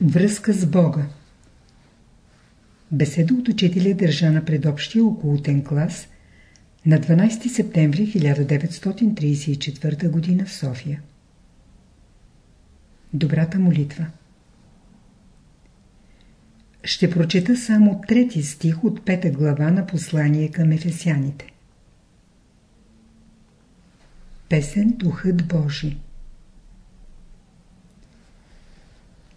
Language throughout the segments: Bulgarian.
Връзка с Бога Беседа от учителя държа на предобщия околотен клас на 12 септември 1934 г. в София. Добрата молитва Ще прочета само трети стих от пета глава на послание към Ефесяните. Песен Духът Божий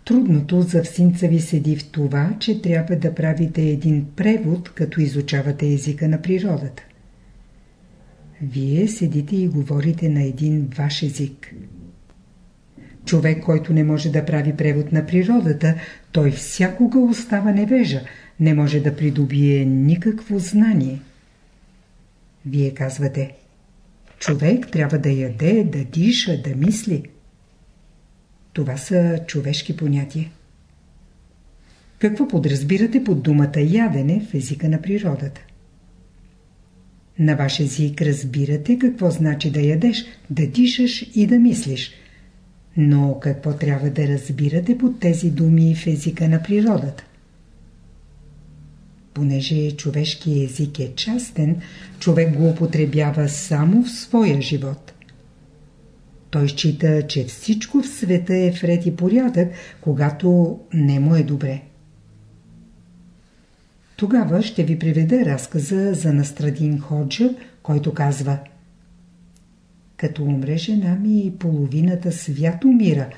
Трудното за всинца ви седи в това, че трябва да правите един превод, като изучавате езика на природата. Вие седите и говорите на един ваш език. Човек, който не може да прави превод на природата, той всякога остава невежа, не може да придобие никакво знание. Вие казвате, човек трябва да яде, да диша, да мисли – това са човешки понятия. Какво подразбирате под думата ядене в езика на природата? На ваш език разбирате какво значи да ядеш, да дишаш и да мислиш. Но какво трябва да разбирате под тези думи в езика на природата? Понеже човешки език е частен, човек го употребява само в своя живот – той счита, че всичко в света е вред и порядък, когато не му е добре. Тогава ще ви приведа разказа за Настрадин Ходжа, който казва Като умре жена ми, половината свят умира,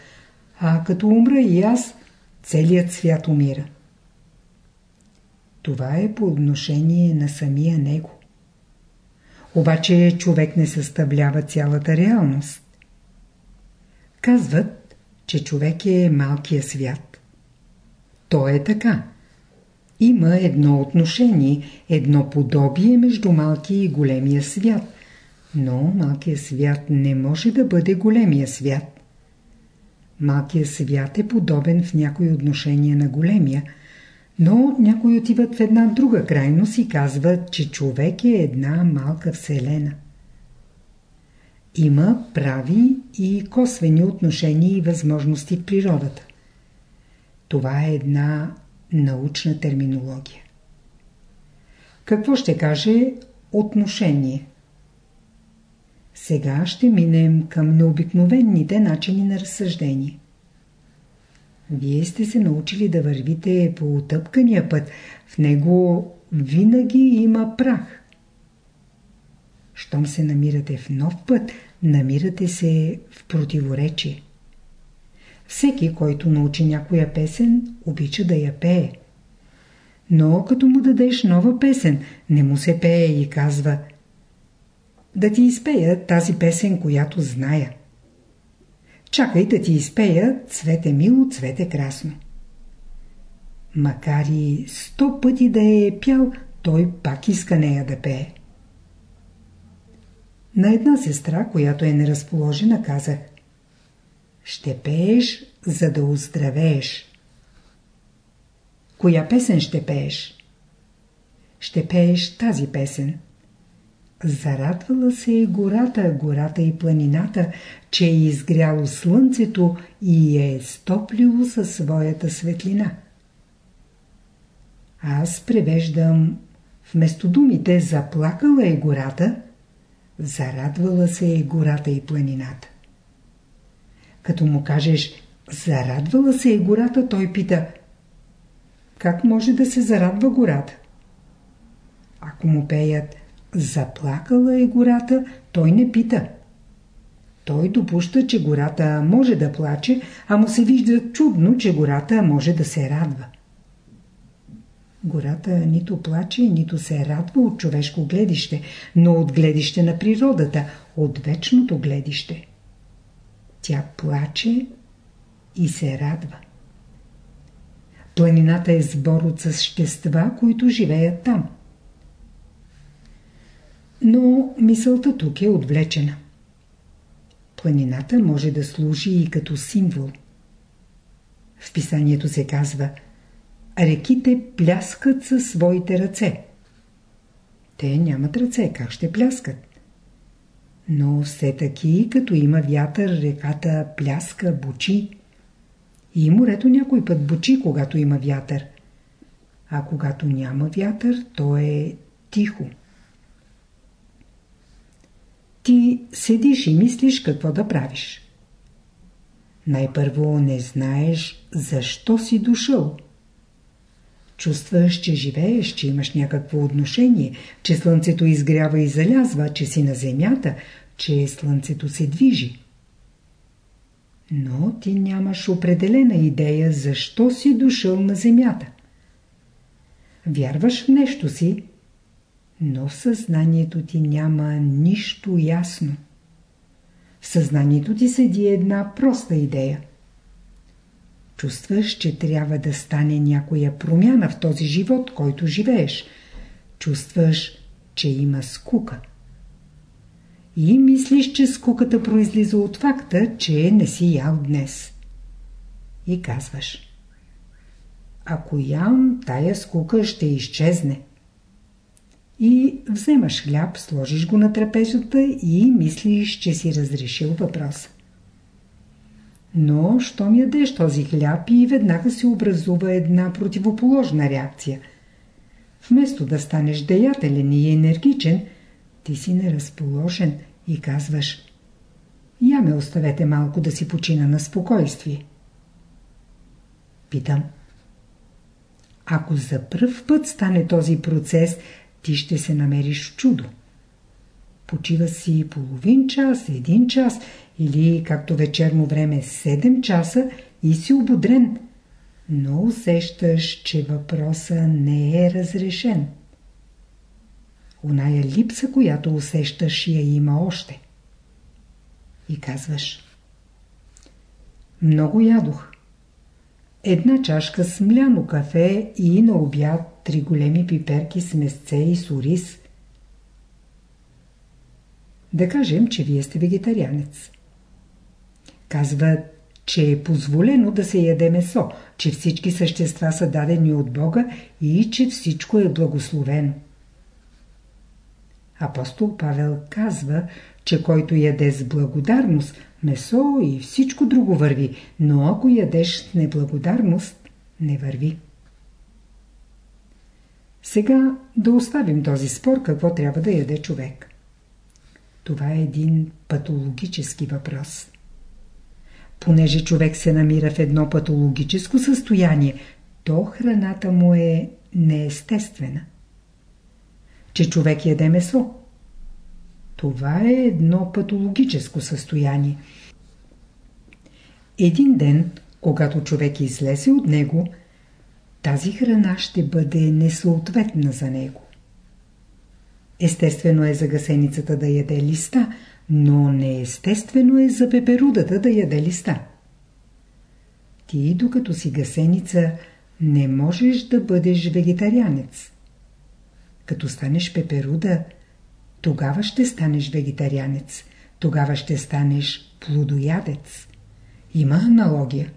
а като умра и аз, целият свят умира. Това е по отношение на самия него. Обаче човек не съставлява цялата реалност. Казват, че човек е малкия свят. То е така. Има едно отношение, едно подобие между малкия и големия свят. Но малкият свят не може да бъде големия свят. Малкият свят е подобен в някои отношения на големия, но някои отиват в една друга крайност и казват, че човек е една малка вселена. Има прави и косвени отношения и възможности в природата. Това е една научна терминология. Какво ще каже отношение? Сега ще минем към необикновените начини на разсъждение. Вие сте се научили да вървите по отъпкания път. В него винаги има прах. Щом се намирате в нов път, намирате се в противоречие. Всеки, който научи някоя песен, обича да я пее. Но като му дадеш нова песен, не му се пее и казва да ти изпея тази песен, която зная. Чакай да ти изпея цвете мило, цвете красно. Макар и сто пъти да е пял, той пак иска нея да пее. На една сестра, която е неразположена, казах Ще пееш, за да оздравееш. Коя песен ще пееш? Ще пееш тази песен. Зарадвала се е гората, гората и планината, че е изгряло слънцето и е стоплило със своята светлина. Аз превеждам вместо думите заплакала е гората – Зарадвала се е гората и планината. Като му кажеш зарадвала се е гората, той пита как може да се зарадва гората? Ако му пеят заплакала е гората, той не пита. Той допуща, че гората може да плаче, а му се вижда чудно, че гората може да се радва. Гората нито плаче, нито се радва от човешко гледище, но от гледище на природата, от вечното гледище. Тя плаче и се радва. Планината е сбор от същества, които живеят там. Но мисълта тук е отвлечена. Планината може да служи и като символ. В писанието се казва – реките пляскат със своите ръце. Те нямат ръце, как ще пляскат? Но все таки, като има вятър, реката пляска, бучи. И морето някой път бучи, когато има вятър. А когато няма вятър, то е тихо. Ти седиш и мислиш какво да правиш. Най-първо не знаеш защо си дошъл. Чувстваш, че живееш, че имаш някакво отношение, че слънцето изгрява и залязва, че си на земята, че слънцето се движи. Но ти нямаш определена идея защо си дошъл на земята. Вярваш в нещо си, но в съзнанието ти няма нищо ясно. В съзнанието ти седи една проста идея. Чувстваш, че трябва да стане някоя промяна в този живот, който живееш. Чувстваш, че има скука. И мислиш, че скуката произлиза от факта, че не си ял днес. И казваш. Ако ям, тая скука ще изчезне и вземаш хляб, сложиш го на трапезата и мислиш, че си разрешил въпроса. Но, щом ядеш този хляб и веднага се образува една противоположна реакция. Вместо да станеш деятелен и енергичен, ти си неразположен и казваш «Я ме оставете малко да си почина на спокойствие». Питам. Ако за пръв път стане този процес – ти ще се намериш в чудо. Почива си половин час, един час или както вечерно време 7 часа и си ободрен, но усещаш, че въпроса не е разрешен. Оная липса, която усещаш, я има още. И казваш Много ядох. Една чашка смляно кафе и на обяд три големи пиперки с месце и с ориз. Да кажем, че вие сте вегетарианец. Казват, че е позволено да се яде месо, че всички същества са дадени от Бога и че всичко е благословено. Апостол Павел казва, че който яде с благодарност, месо и всичко друго върви, но ако ядеш с неблагодарност, не върви. Сега да оставим този спор какво трябва да яде човек. Това е един патологически въпрос. Понеже човек се намира в едно патологическо състояние, то храната му е неестествена. Че човек яде месо. Това е едно патологическо състояние. Един ден, когато човек излезе от него, тази храна ще бъде несъответна за него. Естествено е за гасеницата да яде листа, но неестествено е за пеперудата да яде листа. Ти, докато си гасеница, не можеш да бъдеш вегетарианец. Като станеш пеперуда, тогава ще станеш вегетарианец, тогава ще станеш плодоядец. Има аналогия.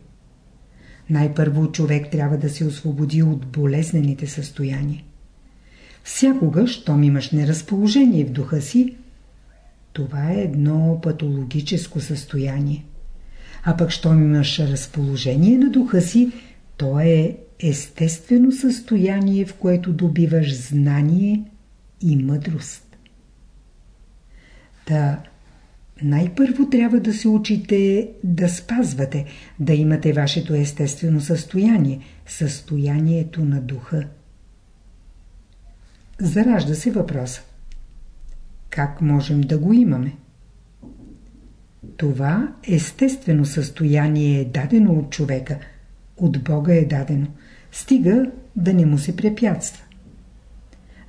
Най-първо човек трябва да се освободи от болезнените състояния. Всякога, щом имаш неразположение в духа си, това е едно патологическо състояние. А пък, щом имаш разположение на духа си, то е естествено състояние, в което добиваш знание и мъдрост. Та, най-първо трябва да се учите да спазвате, да имате вашето естествено състояние, състоянието на духа. Заражда се въпроса. Как можем да го имаме? Това естествено състояние е дадено от човека, от Бога е дадено, стига да не му се препятства.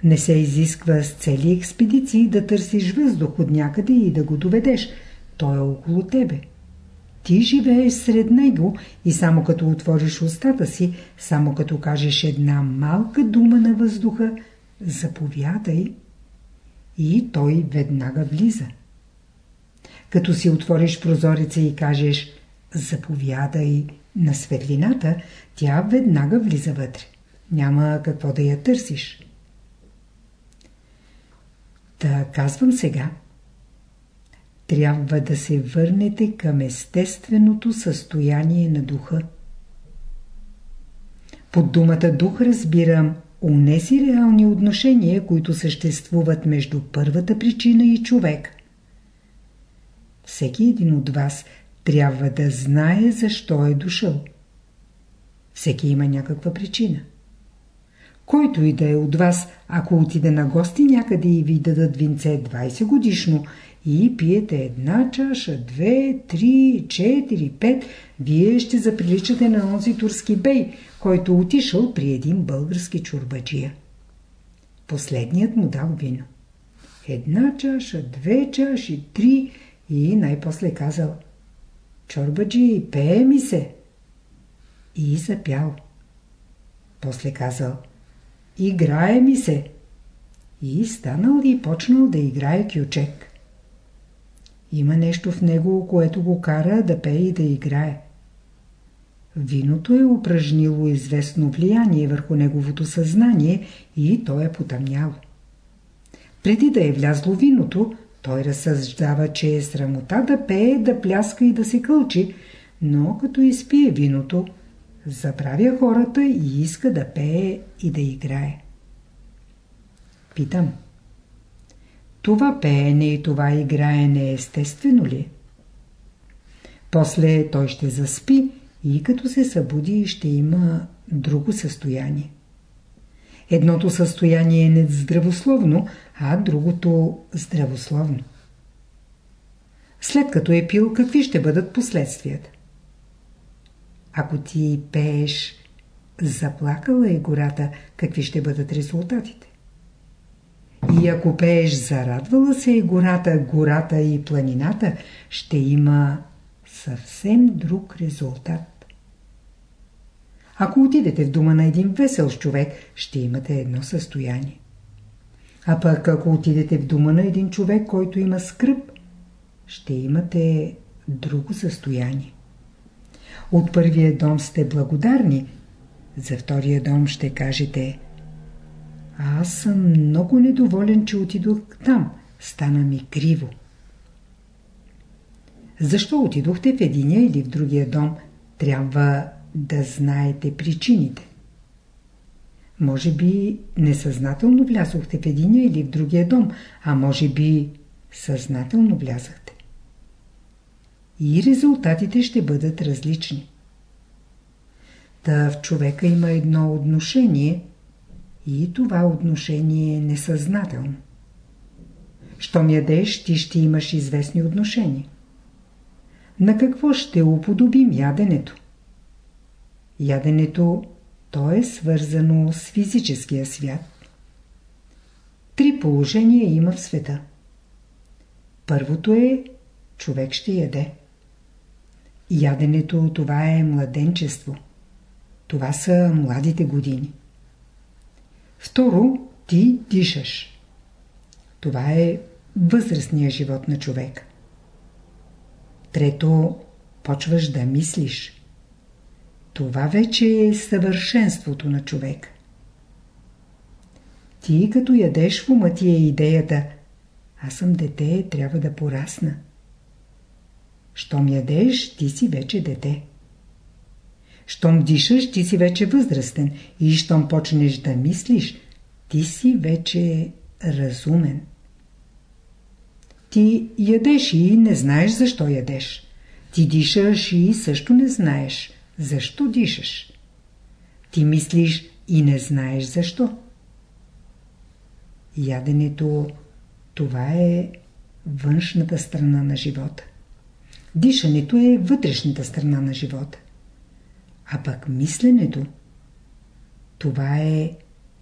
Не се изисква с цели експедиции да търсиш въздух от някъде и да го доведеш. Той е около тебе. Ти живееш сред него и само като отвориш устата си, само като кажеш една малка дума на въздуха, заповядай и той веднага влиза. Като си отвориш прозореца и кажеш заповядай на светлината, тя веднага влиза вътре. Няма какво да я търсиш. Та казвам сега. Трябва да се върнете към естественото състояние на духа. Под думата дух разбирам унеси реални отношения, които съществуват между първата причина и човек. Всеки един от вас трябва да знае защо е дошъл. Всеки има някаква причина. Който и да е от вас, ако отиде на гости някъде и ви дадат винце 20 годишно и пиете една чаша, две, три, четири, пет, вие ще заприличате на онзи турски бей, който отишъл при един български чурбаджия. Последният му дал вино. Една чаша, две чаши, три и най-после казал Чорбаджи, пее ми се. И запял. После казал Играе ми се. И станал и почнал да играе кючек. Има нещо в него, което го кара да пее и да играе. Виното е упражнило известно влияние върху неговото съзнание и то е потъмняло. Преди да е влязло виното, той разсъждава, че е срамота да пее, да пляска и да се кълчи, но като изпие виното, забравя хората и иска да пее и да играе. Питам. Това пеене и това играене естествено ли? После той ще заспи и като се събуди ще има друго състояние. Едното състояние е нездравословно, а другото здравословно. След като е пил, какви ще бъдат последствията? Ако ти пееш заплакала е гората, какви ще бъдат резултатите? И ако пееш зарадвала се е гората, гората и планината, ще има съвсем друг резултат. Ако отидете в дома на един весел човек, ще имате едно състояние. А пък ако отидете в дома на един човек, който има скръп, ще имате друго състояние. От първия дом сте благодарни, за втория дом ще кажете Аз съм много недоволен, че отидох там. Стана ми криво. Защо отидохте в единия или в другия дом? Трябва да знаете причините. Може би несъзнателно влязохте в единия или в другия дом, а може би съзнателно влязахте. И резултатите ще бъдат различни. Та в човека има едно отношение и това отношение е несъзнателно. Щом ядеш, ти ще имаш известни отношения. На какво ще уподобим яденето? Яденето то е свързано с физическия свят. Три положения има в света. Първото е човек ще яде. Яденето това е младенчество. Това са младите години. Второ, ти дишаш. Това е възрастния живот на човек. Трето, почваш да мислиш. Това вече е съвършенството на човек. Ти като ядеш в ума ти е идеята Аз съм дете, трябва да порасна. Щом ядеш, ти си вече дете. Щом дишаш, ти си вече възрастен. И щом почнеш да мислиш, ти си вече разумен. Ти ядеш и не знаеш защо ядеш. Ти дишаш и също не знаеш. Защо дишаш? Ти мислиш и не знаеш защо. Яденето това е външната страна на живота. Дишането е вътрешната страна на живота. А пък мисленето това е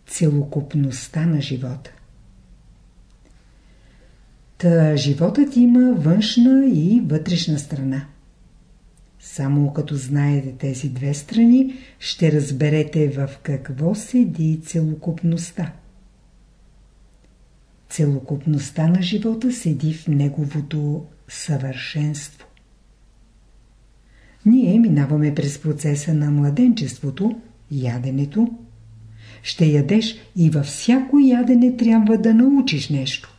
целокупността на живота. Та животът има външна и вътрешна страна. Само като знаете тези две страни, ще разберете в какво седи целокупността. Целокупността на живота седи в неговото съвършенство. Ние минаваме през процеса на младенчеството, яденето. Ще ядеш и във всяко ядене трябва да научиш нещо.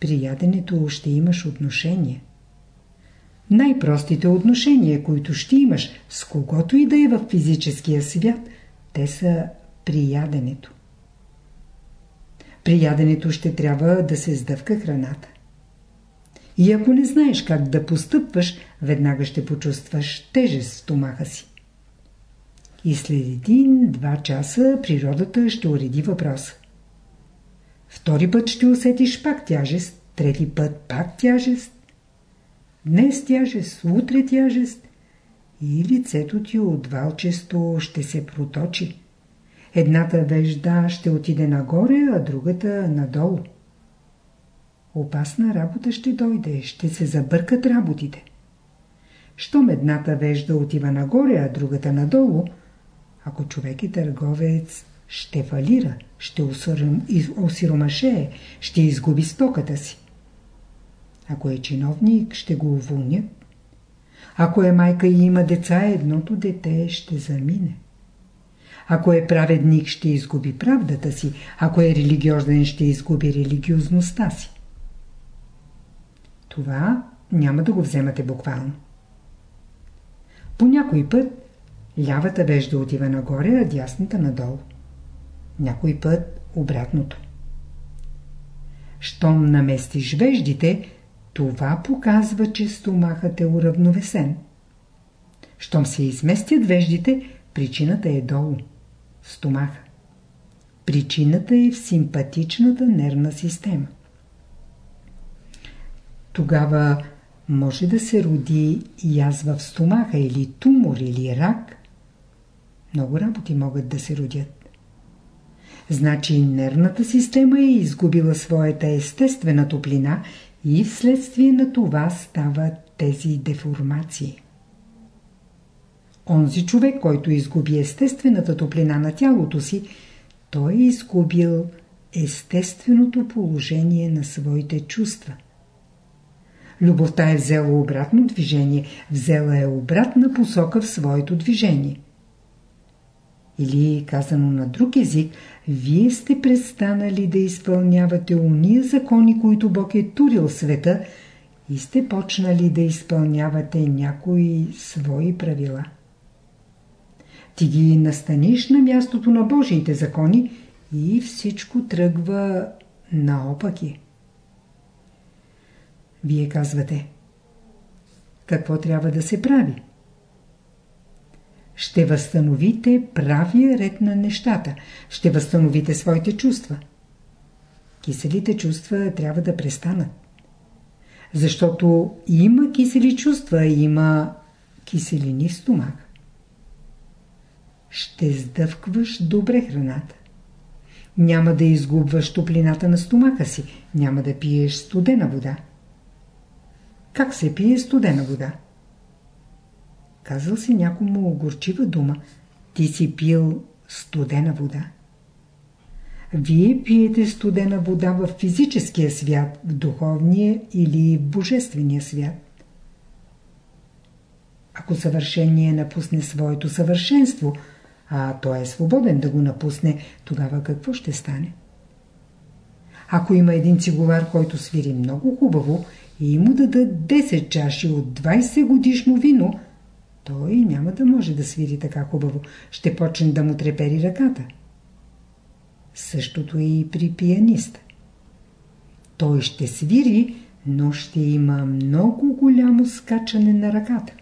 При яденето ще имаш отношение. Най-простите отношения, които ще имаш с когото и да е в физическия свят, те са при яденето. При яденето ще трябва да се сдъвка храната. И ако не знаеш как да постъпваш, веднага ще почувстваш тежест в стомаха си. И след един-два часа природата ще уреди въпроса. Втори път ще усетиш пак тяжест, трети път пак тяжест. Днес тяжест, утре тяжест и лицето ти от валчесто ще се проточи. Едната вежда ще отиде нагоре, а другата надолу. Опасна работа ще дойде, ще се забъркат работите. Щом едната вежда отива нагоре, а другата надолу, ако човек е търговец, ще фалира, ще осиромашее, ще изгуби стоката си. Ако е чиновник, ще го уволнят. Ако е майка и има деца, едното дете ще замине. Ако е праведник, ще изгуби правдата си. Ако е религиозен, ще изгуби религиозността си. Това няма да го вземате буквално. По някой път лявата вежда отива нагоре, а дясната надолу. Някой път обратното. Щом наместиш веждите, това показва, че стомахът е уравновесен. Щом се изместят веждите, причината е долу, стомаха. Причината е в симпатичната нервна система. Тогава може да се роди язва в стомаха или тумор или рак. Много работи могат да се родят. Значи нервната система е изгубила своята естествена топлина и вследствие на това стават тези деформации. Онзи човек, който изгуби естествената топлина на тялото си, той е изгубил естественото положение на своите чувства. Любовта е взела обратно движение, взела е обратна посока в своето движение. Или, казано на друг език, вие сте престанали да изпълнявате уния закони, които Бог е турил света и сте почнали да изпълнявате някои свои правила. Ти ги настаниш на мястото на Божиите закони и всичко тръгва наопаки. Вие казвате, какво трябва да се прави? Ще възстановите правия ред на нещата. Ще възстановите своите чувства. Киселите чувства трябва да престанат. Защото има кисели чувства, има киселини в стомах. Ще сдъвкваш добре храната. Няма да изгубваш топлината на стомаха си. Няма да пиеш студена вода. Как се пие студена вода? Казал си някому горчива дума. Ти си пил студена вода. Вие пиете студена вода в физическия свят, в духовния или в божествения свят. Ако съвършение напусне своето съвършенство, а той е свободен да го напусне, тогава какво ще стане? Ако има един цигулар, който свири много хубаво и му дадат 10 чаши от 20 годишно вино, той няма да може да свири така хубаво. Ще почне да му трепери ръката. Същото и при пианиста. Той ще свири, но ще има много голямо скачане на ръката.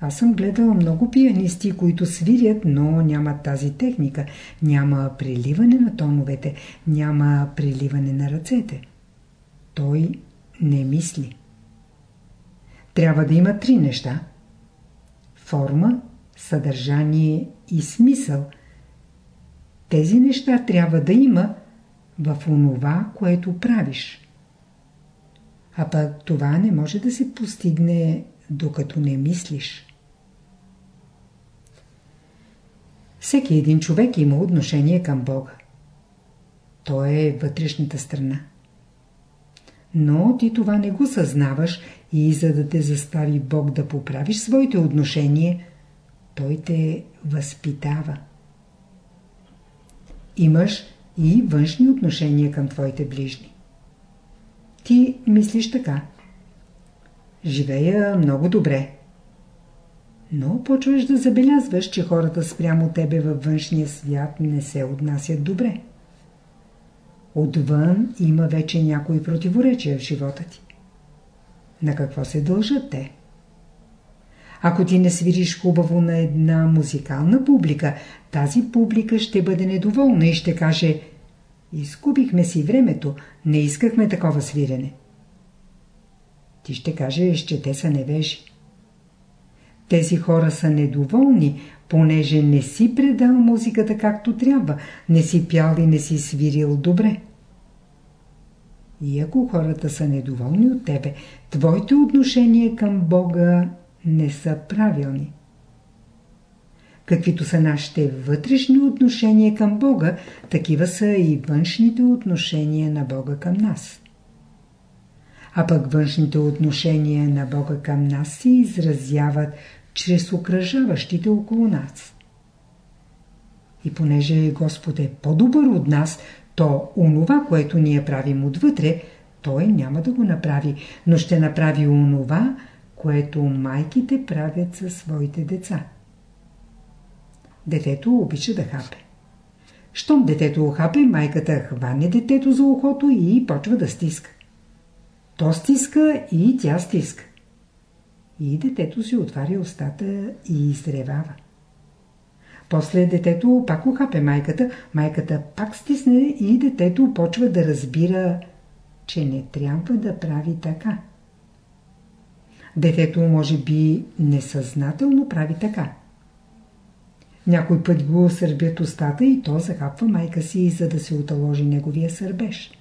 Аз съм гледала много пианисти, които свирят, но нямат тази техника. Няма преливане на тоновете, няма преливане на ръцете. Той не мисли. Трябва да има три неща. Форма, съдържание и смисъл. Тези неща трябва да има в онова, което правиш. А пък това не може да се постигне, докато не мислиш. Всеки един човек има отношение към Бога. Той е вътрешната страна. Но ти това не го съзнаваш и за да те застави Бог да поправиш своите отношения, Той те възпитава. Имаш и външни отношения към твоите ближни. Ти мислиш така. живея много добре. Но почваш да забелязваш, че хората спрямо тебе във външния свят не се отнасят добре. Отвън има вече някои противоречия в живота ти. На какво се дължат те? Ако ти не свириш хубаво на една музикална публика, тази публика ще бъде недоволна и ще каже Изкупихме си времето, не искахме такова свирене. Ти ще кажеш, че те са невежи. Тези хора са недоволни, понеже не си предал музиката както трябва, не си пял и не си свирил добре. И ако хората са недоволни от тебе, твоите отношения към Бога не са правилни. Каквито са нашите вътрешни отношения към Бога, такива са и външните отношения на Бога към нас. А пък външните отношения на Бога към нас се изразяват чрез окръжаващите около нас. И понеже Господ е по-добър от нас, то онова, което ние правим отвътре, Той няма да го направи, но ще направи онова, което майките правят със своите деца. Детето обича да хапе. Щом детето охапе, майката хване детето за ухото и почва да стиска. То стиска и тя стиска. И детето си отваря устата и изревава. После детето пак охапе майката, майката пак стисне и детето почва да разбира, че не трябва да прави така. Детето може би несъзнателно прави така. Някой път го сърбят устата и то захапва майка си, за да се оталожи неговия сърбеж.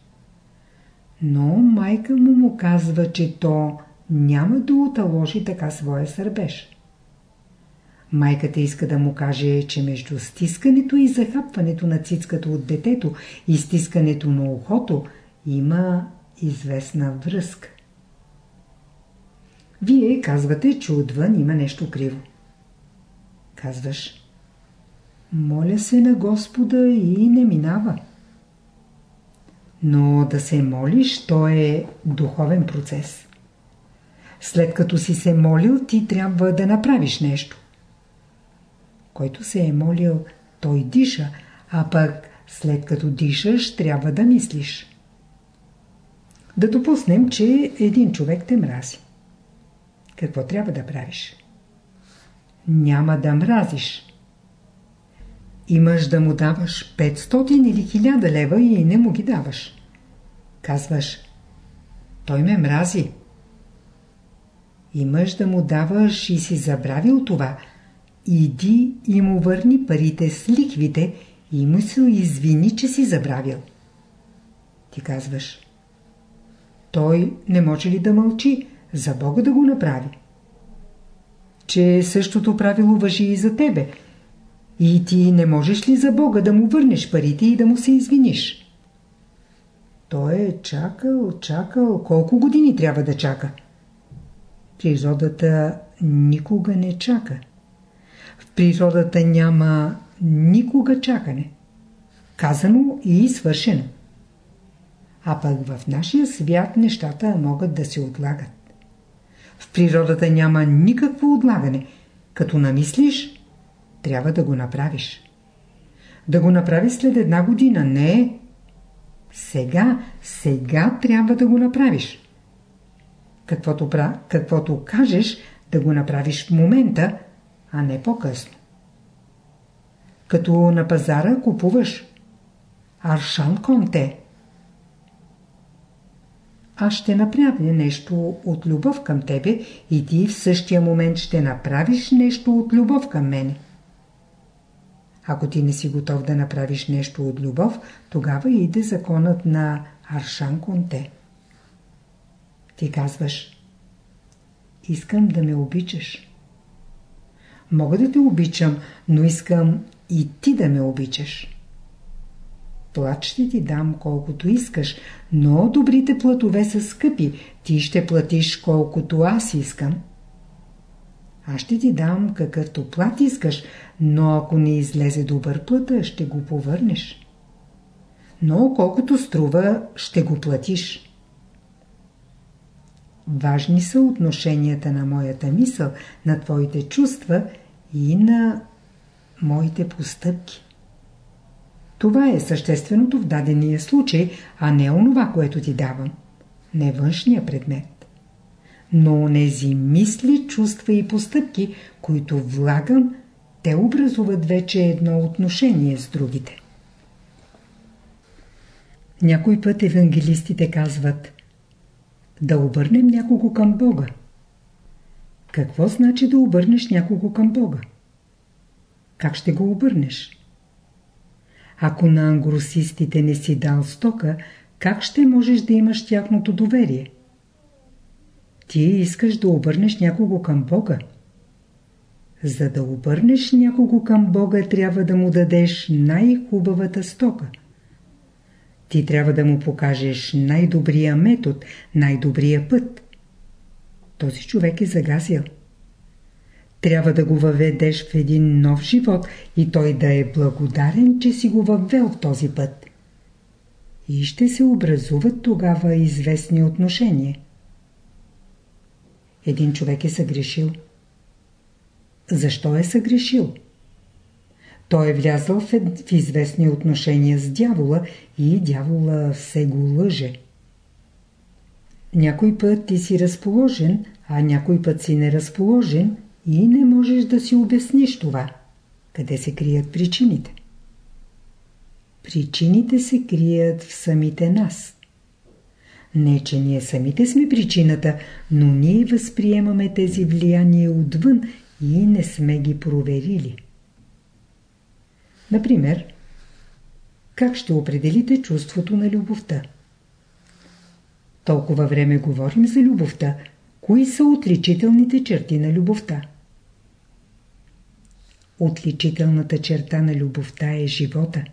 Но майка му му казва, че то няма да оталожи така своя сърбеж. Майката иска да му каже, че между стискането и захапването на цицката от детето и стискането на ухото има известна връзка. Вие казвате, че отвън има нещо криво. Казваш, моля се на Господа и не минава. Но да се молиш, то е духовен процес. След като си се молил, ти трябва да направиш нещо. Който се е молил, той диша, а пък след като дишаш, трябва да мислиш. Да допуснем, че един човек те мрази. Какво трябва да правиш? Няма да мразиш. Имаш да му даваш 500 или 1000 лева и не му ги даваш. Казваш, той ме мрази. Имаш да му даваш и си забравил това. Иди и му върни парите с ликвите и му се извини, че си забравил. Ти казваш, той не може ли да мълчи, за Бога да го направи? Че същото правило въжи и за тебе – и ти не можеш ли за Бога да му върнеш парите и да му се извиниш? Той е чакал, чакал. Колко години трябва да чака? Природата никога не чака. В природата няма никога чакане. Казано и свършено. А пък в нашия свят нещата могат да се отлагат. В природата няма никакво отлагане. Като намислиш, трябва да го направиш. Да го направиш след една година, не. Сега, сега трябва да го направиш. Каквото, каквото кажеш, да го направиш в момента, а не по-късно. Като на пазара купуваш Аршан Конте. Аз ще направя нещо от любов към тебе и ти в същия момент ще направиш нещо от любов към мене. Ако ти не си готов да направиш нещо от любов, тогава иде законът на Аршан Конте. Ти казваш Искам да ме обичаш. Мога да те обичам, но искам и ти да ме обичаш. Плат ще ти дам колкото искаш, но добрите платове са скъпи. Ти ще платиш колкото аз искам. Аз ще ти дам какъвто плат искаш, но ако не излезе добър плата, ще го повърнеш. Но колкото струва, ще го платиш. Важни са отношенията на моята мисъл, на твоите чувства и на моите постъпки. Това е същественото в дадения случай, а не онова, което ти давам. Не външния предмет. Но онези мисли, чувства и постъпки, които влагам, те образуват вече едно отношение с другите. Някой път евангелистите казват да обърнем някого към Бога. Какво значи да обърнеш някого към Бога? Как ще го обърнеш? Ако на ангросистите не си дал стока, как ще можеш да имаш тяхното доверие? Ти искаш да обърнеш някого към Бога. За да обърнеш някого към Бога, трябва да му дадеш най-хубавата стока. Ти трябва да му покажеш най-добрия метод, най-добрия път. Този човек е загазил. Трябва да го въведеш в един нов живот и той да е благодарен, че си го въвел в този път. И ще се образуват тогава известни отношения. Един човек е съгрешил. Защо е съгрешил? Той е влязъл в известни отношения с дявола и дявола все го лъже. Някой път ти си разположен, а някой път си неразположен и не можеш да си обясниш това. Къде се крият причините? Причините се крият в самите нас. Не, че ние самите сме причината, но ние възприемаме тези влияния отвън и не сме ги проверили. Например, как ще определите чувството на любовта? Толкова време говорим за любовта. Кои са отличителните черти на любовта? Отличителната черта на любовта е живота,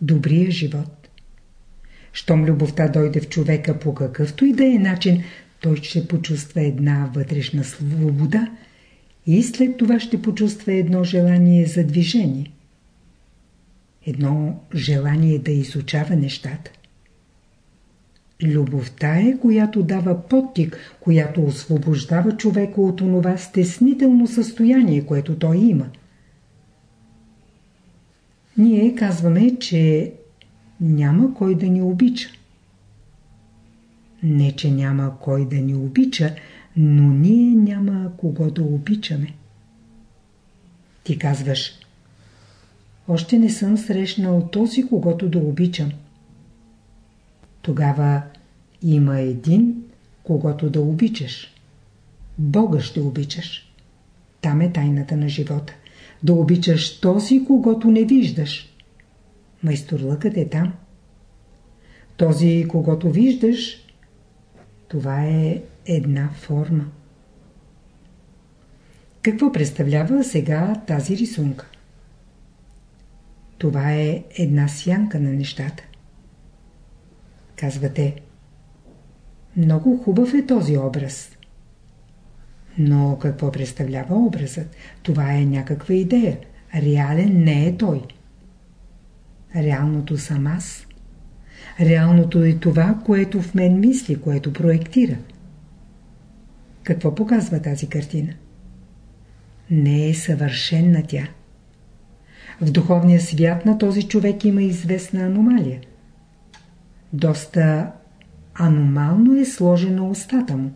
добрия живот. Щом любовта дойде в човека по какъвто и да е начин, той ще почувства една вътрешна свобода и след това ще почувства едно желание за движение. Едно желание да изучава нещата. Любовта е, която дава подтик, която освобождава човека от онова стеснително състояние, което той има – ние казваме, че няма кой да ни обича. Не, че няма кой да ни обича, но ние няма кого да обичаме. Ти казваш, още не съм срещнал този, когато да обичам. Тогава има един, когато да обичаш. Бога ще обичаш. Там е тайната на живота да обичаш този, когато не виждаш. Майсторлъкът е там. Този, когато виждаш, това е една форма. Какво представлява сега тази рисунка? Това е една сянка на нещата. Казвате, много хубав е този образ. Но какво представлява образът? Това е някаква идея. Реален не е той. Реалното съм аз. Реалното е това, което в мен мисли, което проектира. Какво показва тази картина? Не е съвършенна тя. В духовния свят на този човек има известна аномалия. Доста аномално е сложена устата му.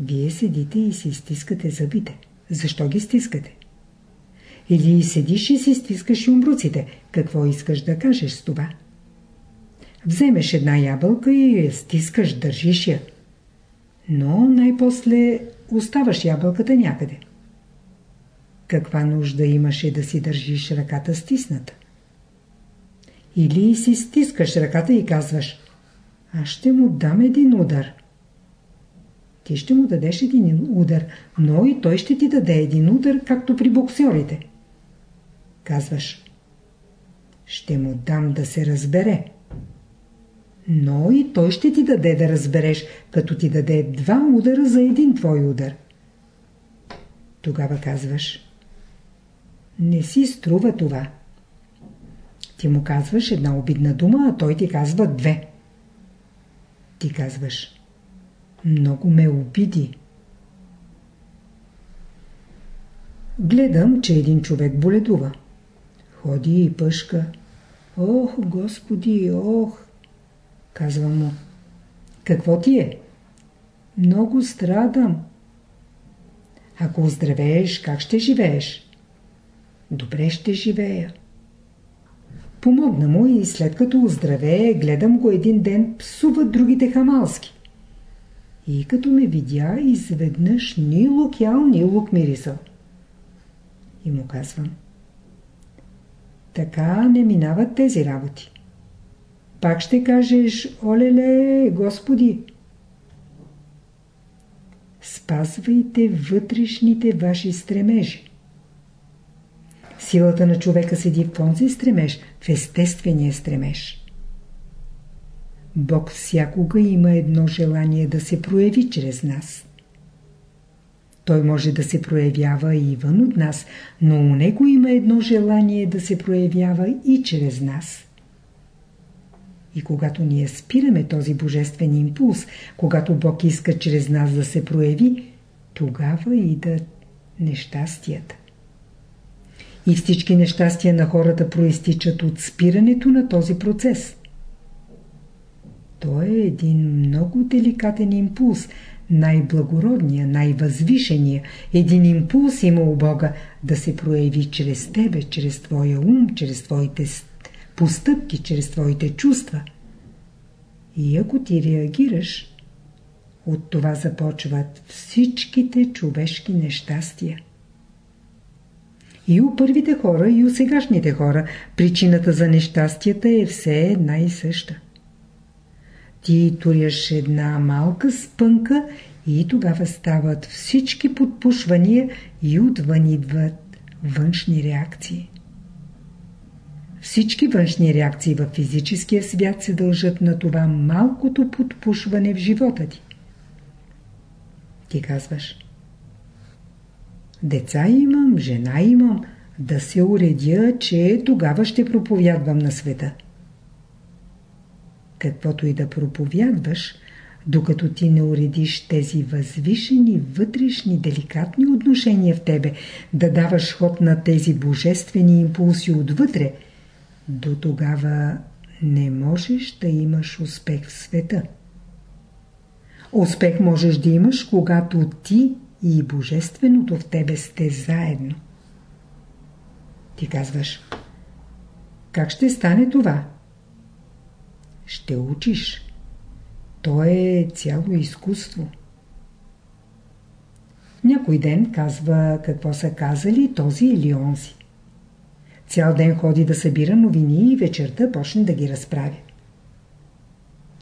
Вие седите и си стискате зъбите. Защо ги стискате? Или седиш и си стискаш умбруците. Какво искаш да кажеш с това? Вземеш една ябълка и я стискаш, държиш я. Но най-после оставаш ябълката някъде. Каква нужда имаше да си държиш ръката стисната? Или си стискаш ръката и казваш Аз ще му дам един удар. Ти ще му дадеш един удар, но и той ще ти даде един удар, както при боксерите. Казваш, ще му дам да се разбере. Но и той ще ти даде да разбереш, като ти даде два удара за един твой удар. Тогава казваш, не си струва това. Ти му казваш една обидна дума, а той ти казва две. Ти казваш, много ме обиди. Гледам, че един човек боледува. Ходи и пъшка. Ох, Господи, ох! Казва му. Какво ти е? Много страдам. Ако оздравееш, как ще живееш? Добре ще живея. Помогна му и след като оздравее, гледам го един ден псуват другите хамалски. И като ме видя, изведнъж ни лук ял, ни лук мирисал. И му казвам. Така не минават тези работи. Пак ще кажеш, олеле, Господи! Спазвайте вътрешните ваши стремежи. Силата на човека седи в този стремеж, в естествения стремеж. Бог всякога има едно желание да се прояви чрез нас. Той може да се проявява и вън от нас, но у него има едно желание да се проявява и чрез нас. И когато ние спираме този божествен импулс, когато Бог иска чрез нас да се прояви, тогава идат нещастията. И всички нещастия на хората проистичат от спирането на този процес. Той е един много деликатен импулс, най-благородния, най-възвишения. Един импулс има у Бога да се прояви чрез тебе, чрез твоя ум, чрез твоите постъпки, чрез твоите чувства. И ако ти реагираш, от това започват всичките човешки нещастия. И у първите хора, и у сегашните хора причината за нещастията е все една и съща. Ти туряш една малка спънка и тогава стават всички подпушвания и отвън идват външни реакции. Всички външни реакции в физическия свят се дължат на това малкото подпушване в живота ти. Ти казваш – Деца имам, жена имам, да се уредя, че тогава ще проповядвам на света. Каквото и да проповядваш, докато ти не уредиш тези възвишени, вътрешни, деликатни отношения в тебе, да даваш ход на тези божествени импулси отвътре, до тогава не можеш да имаш успех в света. Успех можеш да имаш, когато ти и Божественото в тебе сте заедно. Ти казваш, как ще стане това? Ще учиш. То е цяло изкуство. Някой ден казва какво са казали този или онзи. Цял ден ходи да събира новини и вечерта почне да ги разправя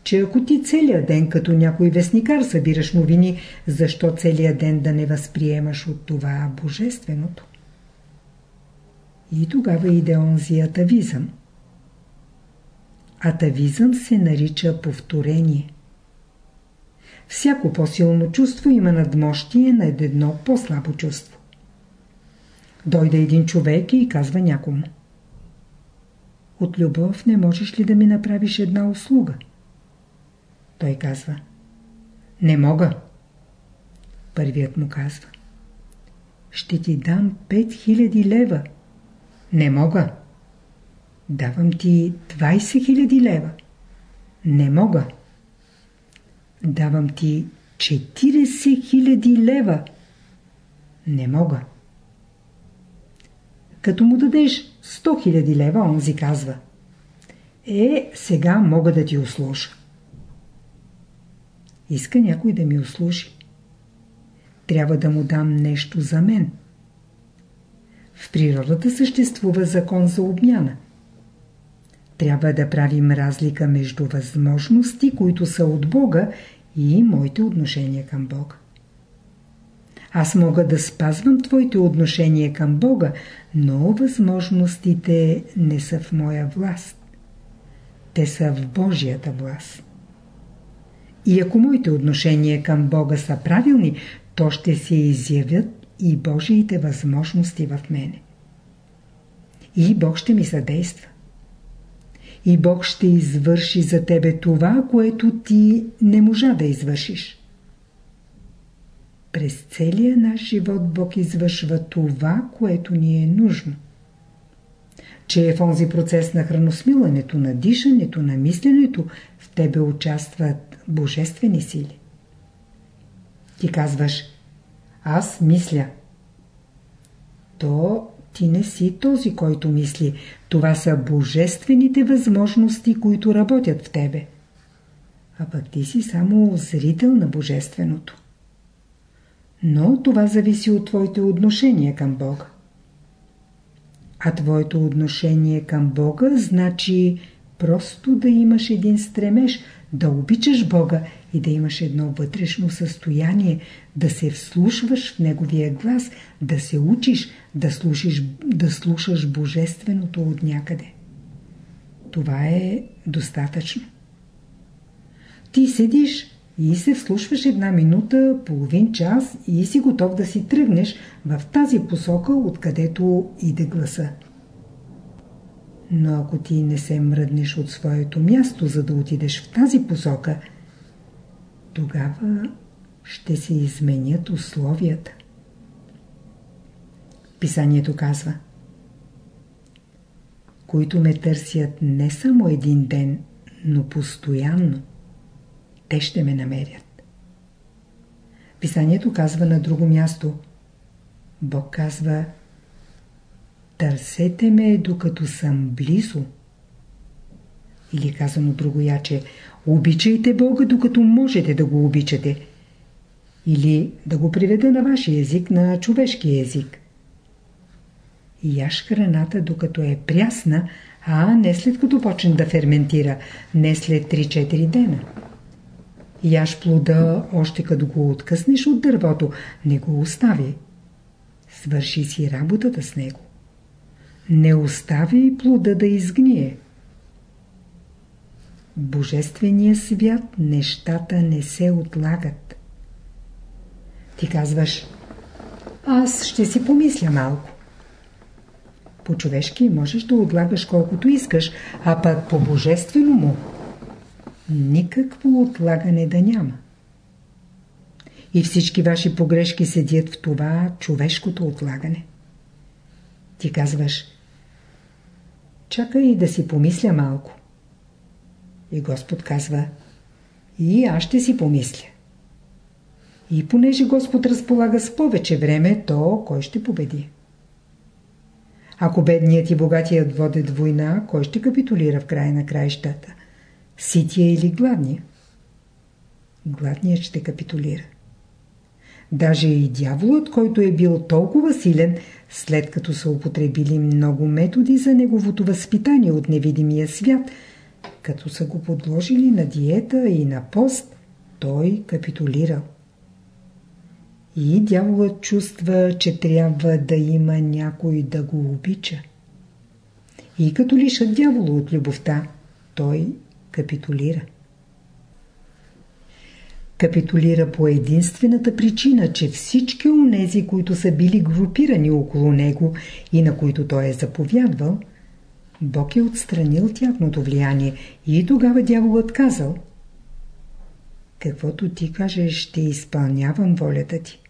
че ако ти целият ден като някой вестникар събираш новини, защо целият ден да не възприемаш от това божественото? И тогава иде онзи атавизъм. Атавизъм се нарича повторение. Всяко по-силно чувство има надмощие над едно по-слабо чувство. Дойде един човек и казва някому. От любов не можеш ли да ми направиш една услуга? Той казва Не мога. Първият му казва Ще ти дам 5000 лева. Не мога. Давам ти 20 000 лева. Не мога. Давам ти 40 000 лева. Не мога. Като му дадеш 100 000 лева, онзи казва Е, сега мога да ти услуша. Иска някой да ми услужи. Трябва да му дам нещо за мен. В природата съществува закон за обмяна. Трябва да правим разлика между възможности, които са от Бога и моите отношения към Бога. Аз мога да спазвам твоите отношения към Бога, но възможностите не са в моя власт. Те са в Божията власт. И ако моите отношения към Бога са правилни, то ще се изявят и Божиите възможности в мене. И Бог ще ми съдейства. И Бог ще извърши за тебе това, което ти не можа да извършиш. през целия наш живот Бог извършва това, което ни е нужно. Че е в онзи процес на храносмилането, на дишането, на мисленето, в тебе участват божествени сили. Ти казваш, аз мисля. То ти не си този, който мисли. Това са божествените възможности, които работят в тебе. А пък ти си само зрител на божественото. Но това зависи от твоите отношения към Бога. А твоето отношение към Бога значи просто да имаш един стремеж, да обичаш Бога и да имаш едно вътрешно състояние, да се вслушваш в Неговия глас, да се учиш, да слушаш, да слушаш Божественото от някъде. Това е достатъчно. Ти седиш и се вслушваш една минута, половин час и си готов да си тръгнеш в тази посока, откъдето иде гласа. Но ако ти не се мръднеш от своето място, за да отидеш в тази посока, тогава ще се изменят условията. Писанието казва Които ме търсят не само един ден, но постоянно, те ще ме намерят. Писанието казва на друго място Бог казва Търсете ме, докато съм близо. Или казано другояче, обичайте Бога, докато можете да го обичате. Или да го приведа на вашия език, на човешки език. Яш храната, докато е прясна, а не след като почне да ферментира, не след 3-4 дена. Яш плода, още като го откъснеш от дървото, не го остави. Свърши си работата с него. Не остави плода да изгние. В Божествения свят нещата не се отлагат. Ти казваш, аз ще си помисля малко. По-човешки можеш да отлагаш колкото искаш, а пък по-божествено му никакво отлагане да няма. И всички ваши погрешки седят в това човешкото отлагане. Ти казваш, чакай да си помисля малко. И Господ казва, и аз ще си помисля. И понеже Господ разполага с повече време, то кой ще победи? Ако бедният и богатият водят война, кой ще капитулира в края на краищата? Сития или гладния? Гладният ще капитулира. Даже и дяволът, който е бил толкова силен, след като са употребили много методи за неговото възпитание от невидимия свят, като са го подложили на диета и на пост, той капитулирал. И дяволът чувства, че трябва да има някой да го обича. И като лишат дявола от любовта, той капитулира. Капитулира по единствената причина, че всички онези, които са били групирани около него и на които той е заповядвал, Бог е отстранил тяхното влияние и тогава дяволът казал Каквото ти кажеш, ще изпълнявам волята ти.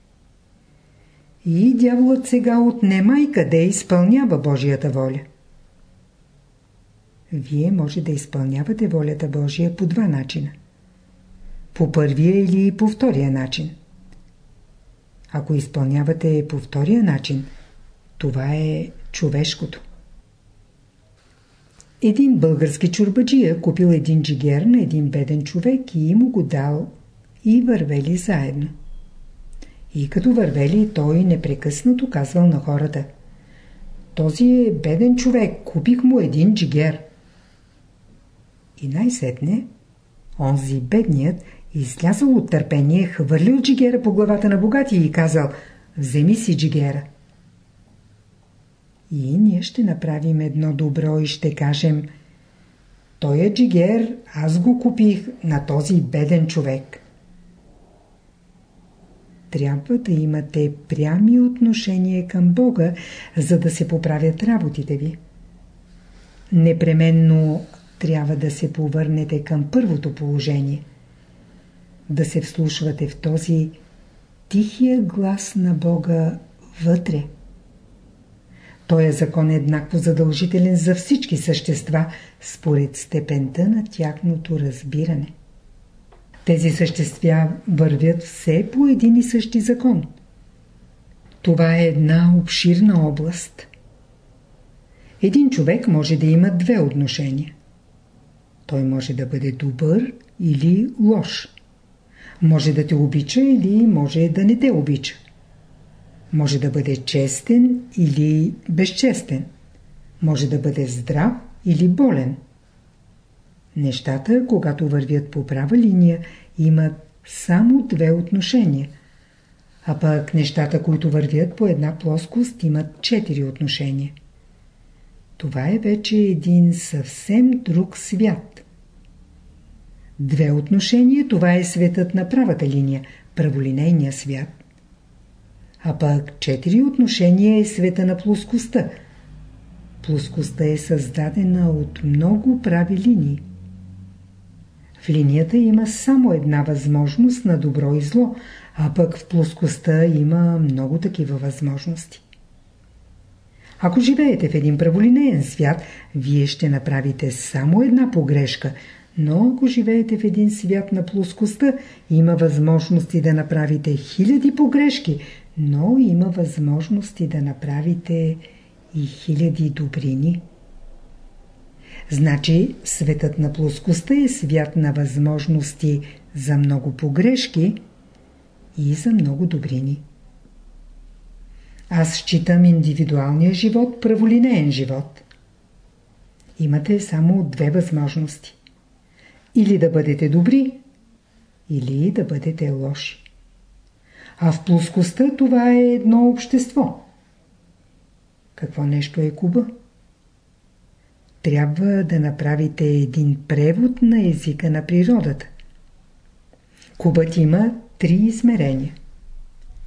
И дяволът сега отнема и къде изпълнява Божията воля. Вие може да изпълнявате волята Божия по два начина. По първия или по втория начин. Ако изпълнявате по втория начин, това е човешкото. Един български чурбаджия купил един джигер на един беден човек и му го дал и вървели заедно. И като вървели, той непрекъснато казвал на хората Този е беден човек, купих му един джигер. И най-сетне, онзи бедният, излязъл от търпение, хвърлил джигера по главата на богатия и казал «Вземи си джигера». И ние ще направим едно добро и ще кажем «Той е джигер, аз го купих на този беден човек». Трябва да имате прями отношения към Бога, за да се поправят работите ви. Непременно трябва да се повърнете към първото положение. Да се вслушвате в този, тихия глас на Бога вътре. Той закон е еднакво задължителен за всички същества, според степента на тяхното разбиране. Тези същества вървят все по един и същи закон. Това е една обширна област. Един човек може да има две отношения. Той може да бъде добър или лош. Може да те обича или може да не те обича. Може да бъде честен или безчестен. Може да бъде здрав или болен. Нещата, когато вървят по права линия, имат само две отношения. А пък нещата, които вървят по една плоскост, имат четири отношения. Това е вече един съвсем друг свят. Две отношения, това е светът на правата линия, праволинейния свят. А пък четири отношения е света на плоскостта. Плоскостта е създадена от много прави линии. В линията има само една възможност на добро и зло, а пък в плоскостта има много такива възможности. Ако живеете в един праволинеен свят, вие ще направите само една погрешка, но ако живеете в един свят на плоскостта, има възможности да направите хиляди погрешки, но има възможности да направите и хиляди добрини. Значи светът на плоскостта е свят на възможности за много погрешки и за много добрини. Аз считам индивидуалния живот праволинеен живот. Имате само две възможности. Или да бъдете добри, или да бъдете лоши. А в плоскостта това е едно общество. Какво нещо е Куба? Трябва да направите един превод на езика на природата. Кубът има три измерения.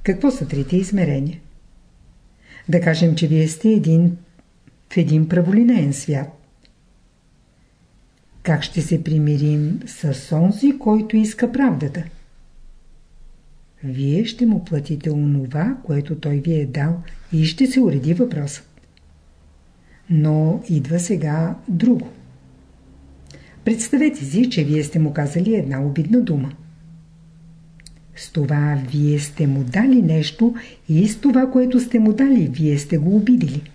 Какво са трите измерения? Да кажем, че вие сте един, в един праволинеен свят. Как ще се примирим с онзи, който иска правдата? Вие ще му платите онова, което той ви е дал и ще се уреди въпросът. Но идва сега друго. Представете си, че вие сте му казали една обидна дума. С това вие сте му дали нещо и с това, което сте му дали, вие сте го обидели.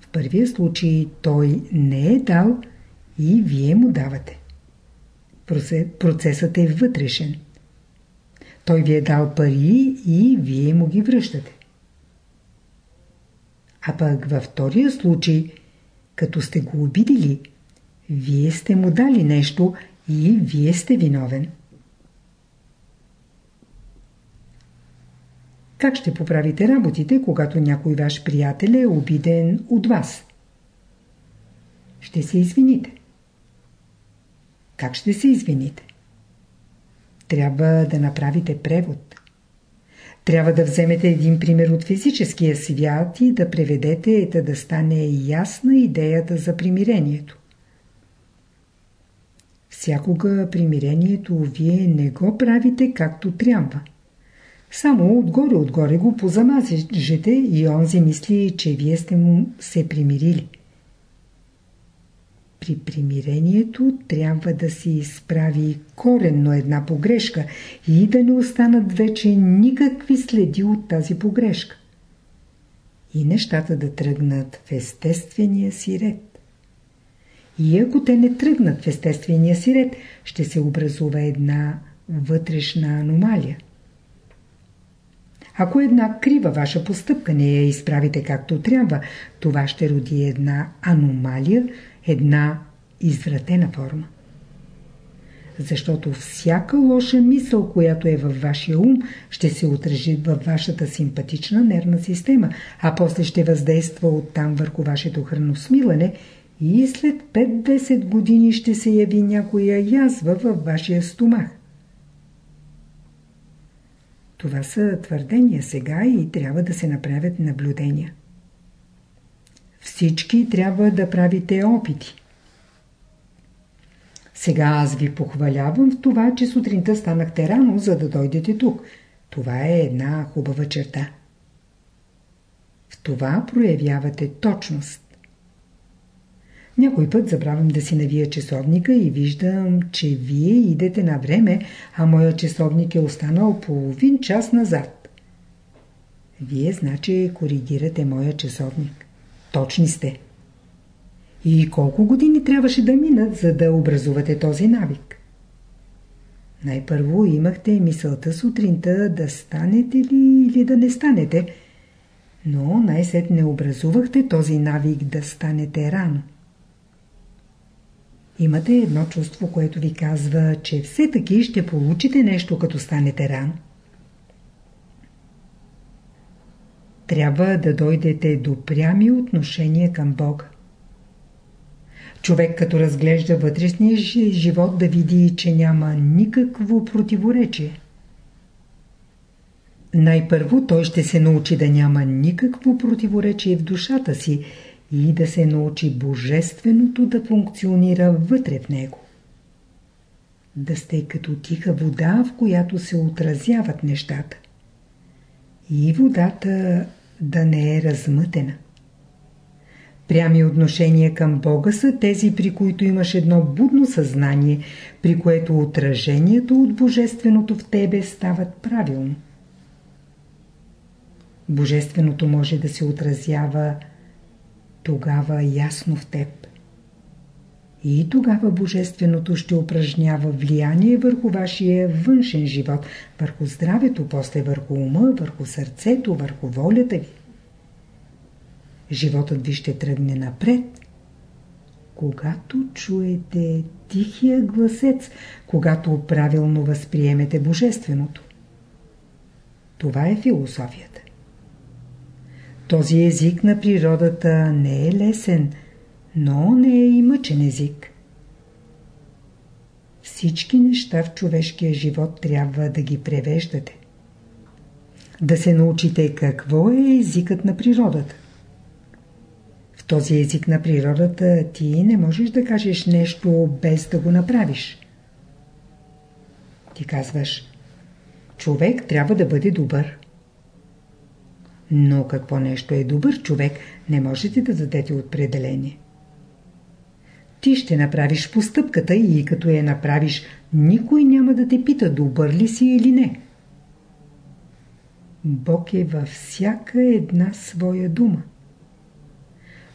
В първия случай той не е дал и вие му давате. Процесът е вътрешен. Той ви е дал пари и вие му ги връщате. А пък във втория случай, като сте го обидели, вие сте му дали нещо и вие сте виновен. Как ще поправите работите, когато някой ваш приятел е обиден от вас? Ще се извините. Как ще се извините? Трябва да направите превод. Трябва да вземете един пример от физическия свят и да преведете ета да стане ясна идеята за примирението. Всякога примирението вие не го правите както трябва. Само отгоре-отгоре го позамазежете и онзи мисли, че вие сте му се примирили. При примирението трябва да се изправи коренно една погрешка и да не останат вече никакви следи от тази погрешка. И нещата да тръгнат в естествения си ред. И ако те не тръгнат в естествения си ред, ще се образува една вътрешна аномалия. Ако една крива ваша постъпка не я изправите както трябва, това ще роди една аномалия, една извратена форма. Защото всяка лоша мисъл, която е във вашия ум, ще се отражи във вашата симпатична нервна система, а после ще въздейства оттам върху вашето храносмилане и след 5-10 години ще се яви някоя язва във вашия стомах. Това са твърдения сега и трябва да се направят наблюдения. Всички трябва да правите опити. Сега аз ви похвалявам в това, че сутринта станахте рано, за да дойдете тук. Това е една хубава черта. В това проявявате точност. Някой път забравям да си навия часовника и виждам, че вие идете на време, а моят часовник е останал половин час назад. Вие, значи, коригирате моя часовник. Точни сте. И колко години трябваше да минат, за да образувате този навик? Най-първо имахте мисълта сутринта да станете ли или да не станете, но най-сетне образувахте този навик да станете рано. Имате едно чувство, което ви казва, че все таки ще получите нещо, като станете рано. Трябва да дойдете до прями отношения към Бога. Човек като разглежда вътрешния живот да види, че няма никакво противоречие. Най-първо той ще се научи да няма никакво противоречие в душата си и да се научи божественото да функционира вътре в него. Да сте като тиха вода, в която се отразяват нещата. И водата да не е размътена. Прями отношения към Бога са тези, при които имаш едно будно съзнание, при което отражението от Божественото в тебе стават правилно. Божественото може да се отразява тогава ясно в теб. И тогава Божественото ще упражнява влияние върху вашия външен живот, върху здравето, после върху ума, върху сърцето, върху волята ви. Животът ви ще тръгне напред, когато чуете тихия гласец, когато правилно възприемете Божественото. Това е философията. Този език на природата не е лесен, но не е и мъчен език. Всички неща в човешкия живот трябва да ги превеждате. Да се научите какво е езикът на природата. В този език на природата ти не можеш да кажеш нещо без да го направиш. Ти казваш, човек трябва да бъде добър. Но какво нещо е добър човек, не можете да дадете определение. Ти ще направиш постъпката и като я направиш, никой няма да те пита добър ли си или не. Бог е във всяка една своя дума.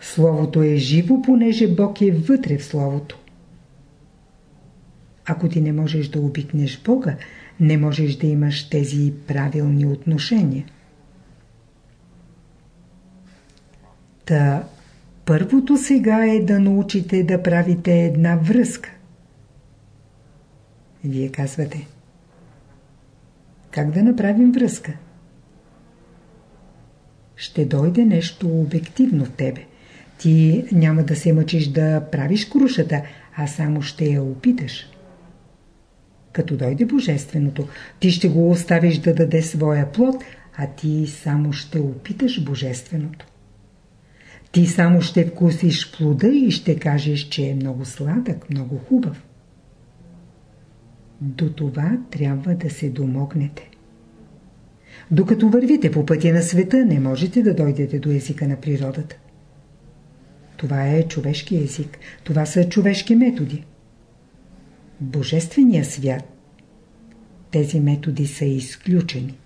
Словото е живо, понеже Бог е вътре в Словото. Ако ти не можеш да обикнеш Бога, не можеш да имаш тези правилни отношения. Та първото сега е да научите да правите една връзка. Вие казвате. Как да направим връзка? Ще дойде нещо обективно в тебе. Ти няма да се мъчиш да правиш крушата, а само ще я опиташ. Като дойде Божественото, ти ще го оставиш да даде своя плод, а ти само ще опиташ Божественото. Ти само ще вкусиш плода и ще кажеш, че е много сладък, много хубав. До това трябва да се домогнете. Докато вървите по пътя на света, не можете да дойдете до езика на природата. Това е човешки език. Това са човешки методи. Божествения свят. Тези методи са изключени.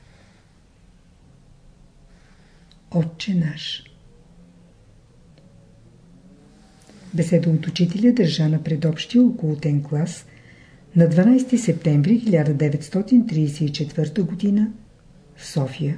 Отче наш Беседа от учителя държа на предобщия околотен клас на 12 септември 1934 г. в София.